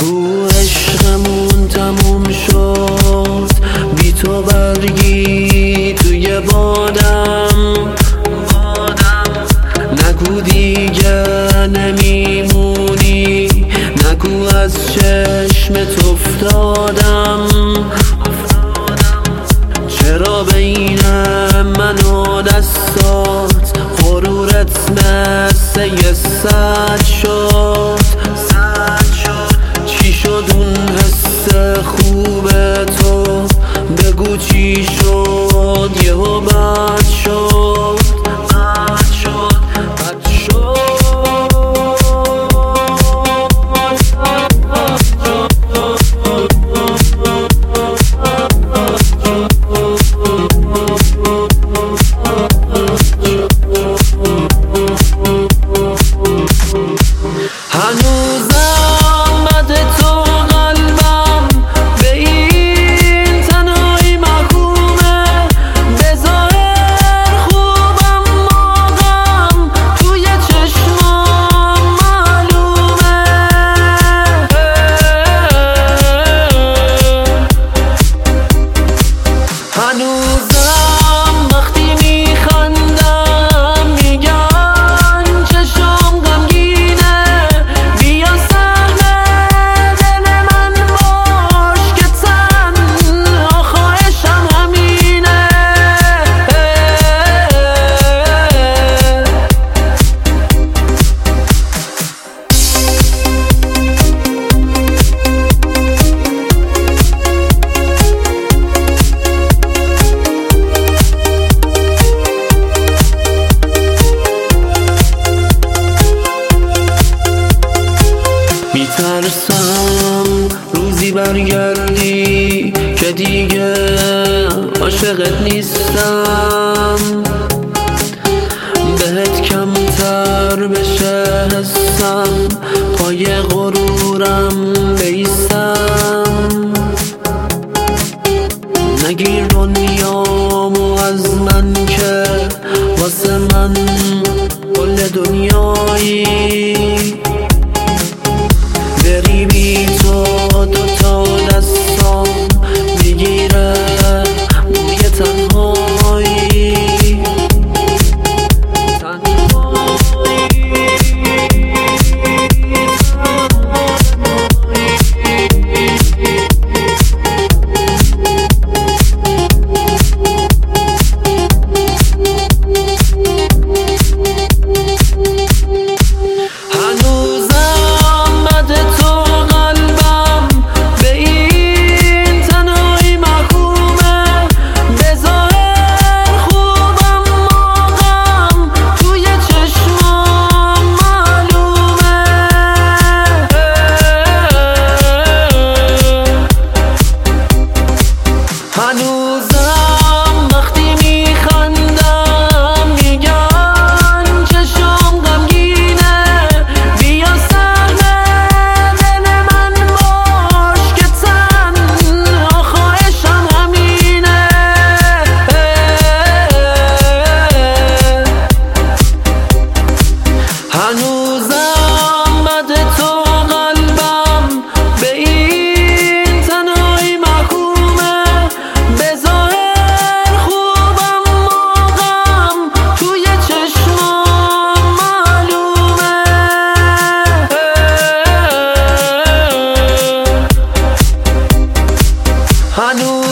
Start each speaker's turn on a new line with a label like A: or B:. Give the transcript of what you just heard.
A: بگو عشقمون تموم شد. بی تو برگی توی بادم. نگو دیگه نمیمونی. نگو از چشمت افتادم. چرا بین من و دستات غرورت مثل یه سد شد؟ your mind. Manuza برگردی که دیگه عاشقت نیستم. بهت کمتر بشه حسم پای غرورم بیستم. نگیر دنیامو از من که واسه من کل دنیا I knew